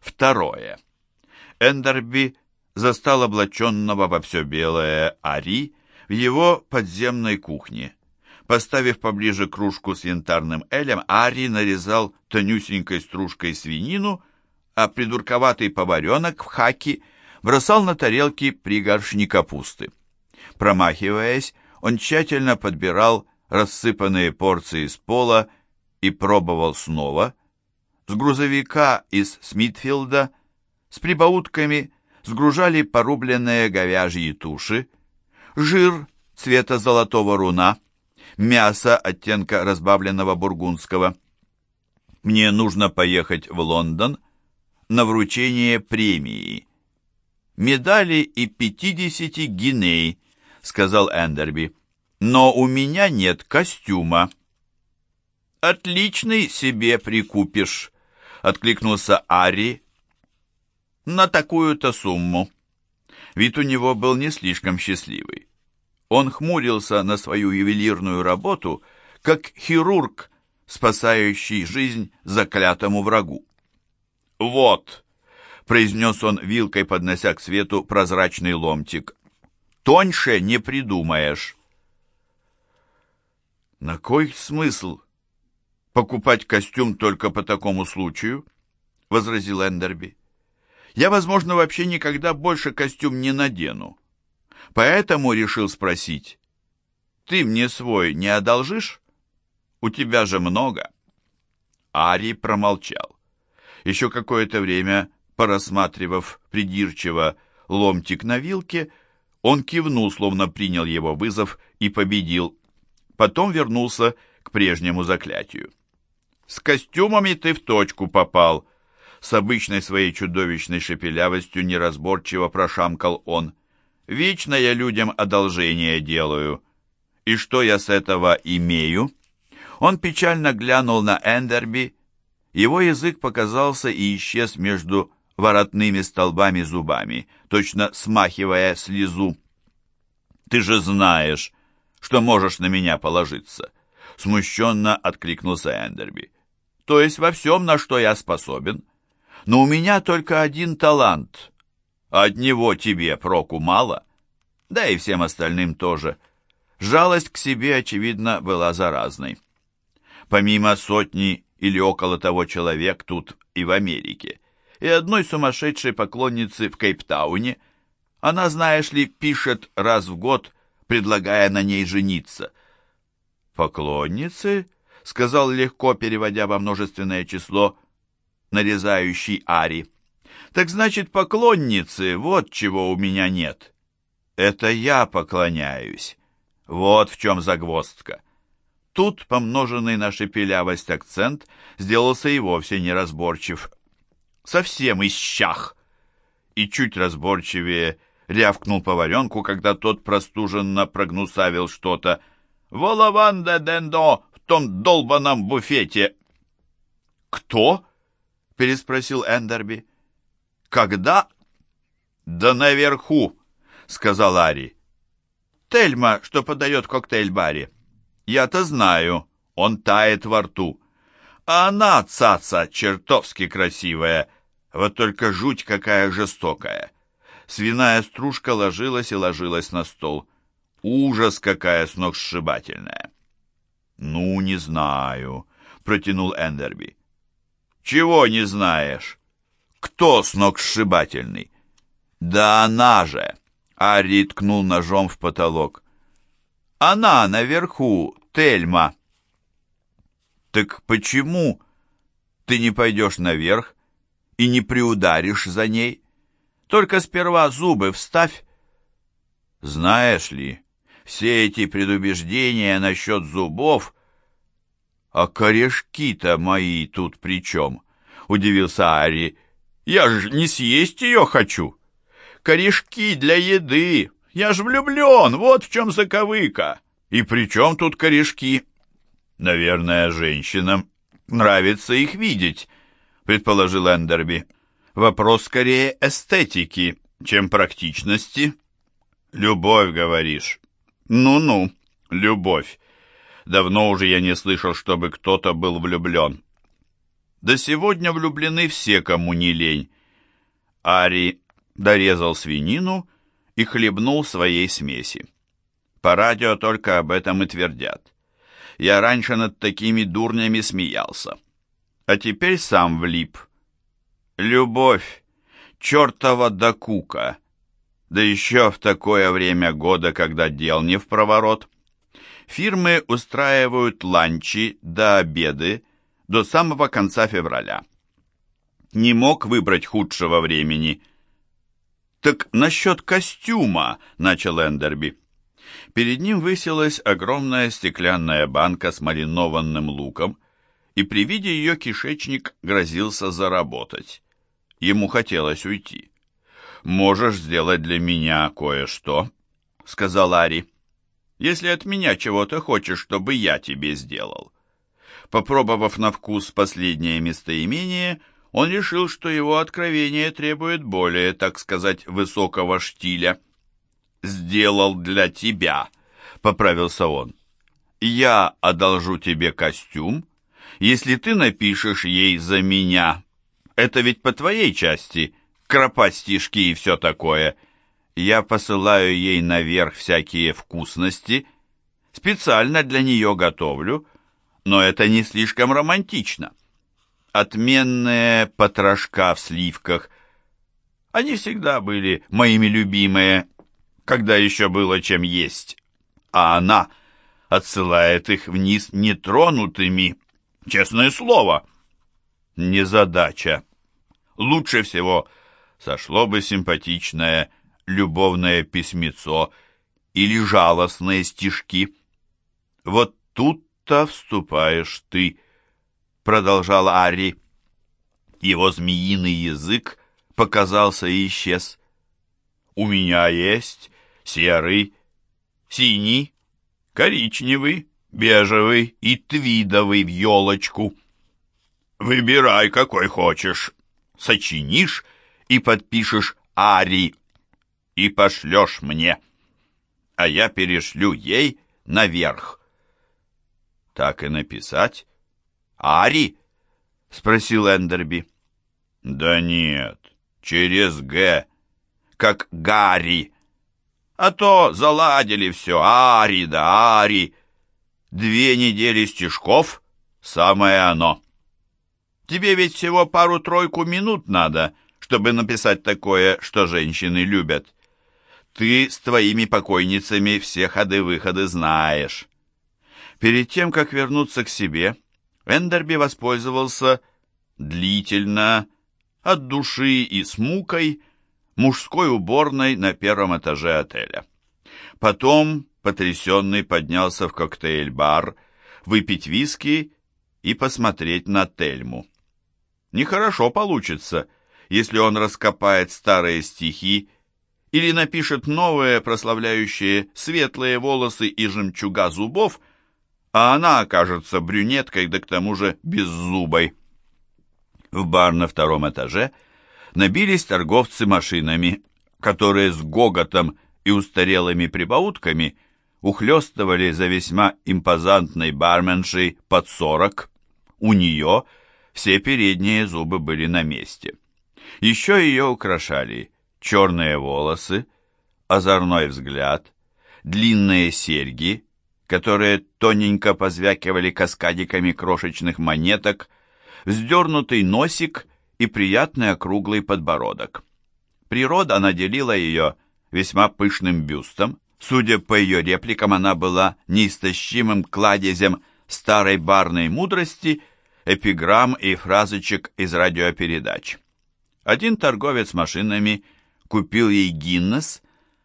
Второе. Эндерби застал облаченного во все белое Ари в его подземной кухне. Поставив поближе кружку с янтарным элем, Ари нарезал тонюсенькой стружкой свинину, а придурковатый поваренок в хаки бросал на тарелки пригоршни капусты. Промахиваясь, он тщательно подбирал рассыпанные порции с пола и пробовал снова. С грузовика из Смитфилда с прибаутками сгружали порубленные говяжьи туши, жир цвета золотого руна, мясо оттенка разбавленного бургундского. Мне нужно поехать в Лондон на вручение премии. Медали и 50 гиней, сказал Эндерби. Но у меня нет костюма. Отличный себе прикупишь, откликнулся Ари. На такую-то сумму. Вид у него был не слишком счастливый. Он хмурился на свою ювелирную работу, как хирург, спасающий жизнь заклятому врагу. «Вот», — произнес он вилкой, поднося к свету прозрачный ломтик, — «тоньше не придумаешь». «На кой смысл покупать костюм только по такому случаю?» — возразил Эндерби. «Я, возможно, вообще никогда больше костюм не надену. Поэтому решил спросить, ты мне свой не одолжишь? У тебя же много». Ари промолчал. Еще какое-то время, порассматривав придирчиво ломтик на вилке, он кивнул, словно принял его вызов и победил потом вернулся к прежнему заклятию. «С костюмами ты в точку попал!» С обычной своей чудовищной шепелявостью неразборчиво прошамкал он. «Вечно я людям одолжение делаю. И что я с этого имею?» Он печально глянул на Эндерби. Его язык показался и исчез между воротными столбами зубами, точно смахивая слезу. «Ты же знаешь, что можешь на меня положиться», — смущенно откликнулся Эндерби. «То есть во всем, на что я способен. Но у меня только один талант. От него тебе проку мало, да и всем остальным тоже. Жалость к себе, очевидно, была заразной. Помимо сотни или около того человек тут и в Америке, и одной сумасшедшей поклонницы в Кейптауне, она, знаешь ли, пишет раз в год предлагая на ней жениться. «Поклонницы?» — сказал легко, переводя во множественное число нарезающий Ари. «Так значит, поклонницы, вот чего у меня нет. Это я поклоняюсь. Вот в чем загвоздка». Тут помноженный на шепелявость акцент сделался и вовсе неразборчив. Совсем исчах. И чуть разборчивее — рявкнул поваренку, когда тот простуженно прогнусавил что-то. «Волованда дендо том долбанном буфете!» «Кто?» — переспросил Эндерби. «Когда?» «Да наверху!» — сказал Ари. «Тельма, что подает коктейль-баре. Я-то знаю, он тает во рту. А она, цаца, чертовски красивая, вот только жуть какая жестокая. Свиная стружка ложилась и ложилась на стол. Ужас какая сногсшибательная. «Ну, не знаю», — протянул Эндерби. «Чего не знаешь? Кто сногсшибательный?» «Да она же!» — Ари ткнул ножом в потолок. «Она наверху, Тельма!» «Так почему ты не пойдешь наверх и не приударишь за ней?» Только сперва зубы вставь. Знаешь ли, все эти предубеждения насчет зубов... А корешки-то мои тут при чем? Удивился Ари. Я ж не съесть ее хочу. Корешки для еды. Я ж влюблен, вот в чем заковыка. И при чем тут корешки? Наверное, женщинам нравится их видеть, предположил Эндерби. Вопрос скорее эстетики, чем практичности. Любовь, говоришь? Ну-ну, любовь. Давно уже я не слышал, чтобы кто-то был влюблен. Да сегодня влюблены все, кому не лень. Ари дорезал свинину и хлебнул своей смеси. По радио только об этом и твердят. Я раньше над такими дурнями смеялся. А теперь сам влип. Любовь, чертова докука, да еще в такое время года, когда дел не в проворот. Фирмы устраивают ланчи до обеды до самого конца февраля. Не мог выбрать худшего времени. «Так насчет костюма», — начал Эндерби. Перед ним высилась огромная стеклянная банка с маринованным луком, и при виде ее кишечник грозился заработать. Ему хотелось уйти. «Можешь сделать для меня кое-что», — сказал Ари. «Если от меня чего-то хочешь, чтобы я тебе сделал». Попробовав на вкус последнее местоимение, он решил, что его откровение требует более, так сказать, высокого штиля. «Сделал для тебя», — поправился он. «Я одолжу тебе костюм, если ты напишешь ей за меня. Это ведь по твоей части, кропать стишки и все такое. Я посылаю ей наверх всякие вкусности, специально для нее готовлю, но это не слишком романтично. Отменные потрошка в сливках. Они всегда были моими любимые, когда еще было чем есть. А она отсылает их вниз нетронутыми. Честное слово. Незадача. Лучше всего сошло бы симпатичное любовное письмецо или жалостные стишки. Вот тут-то вступаешь ты, продолжал Ари. Его змеиный язык показался и исчез. У меня есть серый, синий, коричневый, бежевый и твидовый в елочку. Выбирай, какой хочешь. Сочинишь и подпишешь Ари и пошлешь мне, а я перешлю ей наверх. Так и написать? Ари? Спросил Эндерби. Да нет, через Г, как Гарри. А то заладили все, Ари да Ари. Две недели стишков — самое оно. Тебе ведь всего пару-тройку минут надо, чтобы написать такое, что женщины любят. Ты с твоими покойницами все ходы-выходы знаешь. Перед тем, как вернуться к себе, Эндерби воспользовался длительно, от души и с мукой, мужской уборной на первом этаже отеля. Потом, потрясенный, поднялся в коктейль-бар, выпить виски и посмотреть на Тельму. Нехорошо получится — если он раскопает старые стихи или напишет новые, прославляющие светлые волосы и жемчуга зубов, а она окажется брюнеткой, да к тому же беззубой. В бар на втором этаже набились торговцы машинами, которые с гоготом и устарелыми прибаутками ухлёстывали за весьма импозантной барменшей под сорок. У нее все передние зубы были на месте. Еще ее украшали черные волосы, озорной взгляд, длинные серьги, которые тоненько позвякивали каскадиками крошечных монеток, вздернутый носик и приятный округлый подбородок. Природа наделила ее весьма пышным бюстом. Судя по ее репликам, она была неистощимым кладезем старой барной мудрости, эпиграмм и фразочек из радиопередач. Один торговец машинами купил ей Гиннес,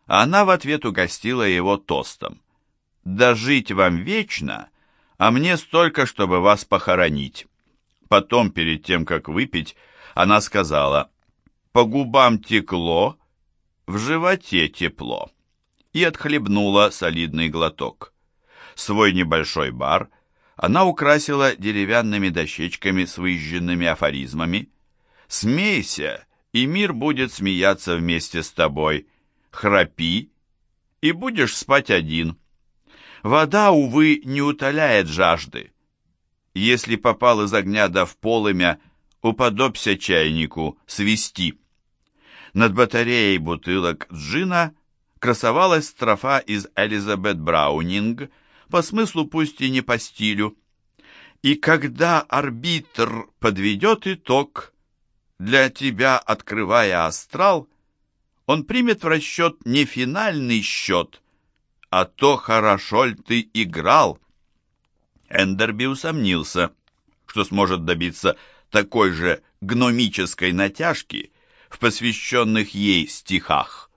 а она в ответ угостила его тостом. «Да жить вам вечно, а мне столько, чтобы вас похоронить». Потом, перед тем, как выпить, она сказала, «По губам текло, в животе тепло» и отхлебнула солидный глоток. Свой небольшой бар она украсила деревянными дощечками с выжженными афоризмами, Смейся, и мир будет смеяться вместе с тобой. Храпи, и будешь спать один. Вода, увы, не утоляет жажды. Если попал из огня да в полымя, уподобься чайнику, свисти. Над батареей бутылок джина красовалась строфа из Элизабет Браунинг, по смыслу пусть и не по стилю. И когда арбитр подведет итог, для тебя открывая астрал, он примет в расчет не финальный счет, а то, хорошо ли ты играл. Эндерби усомнился, что сможет добиться такой же гномической натяжки в посвященных ей стихах.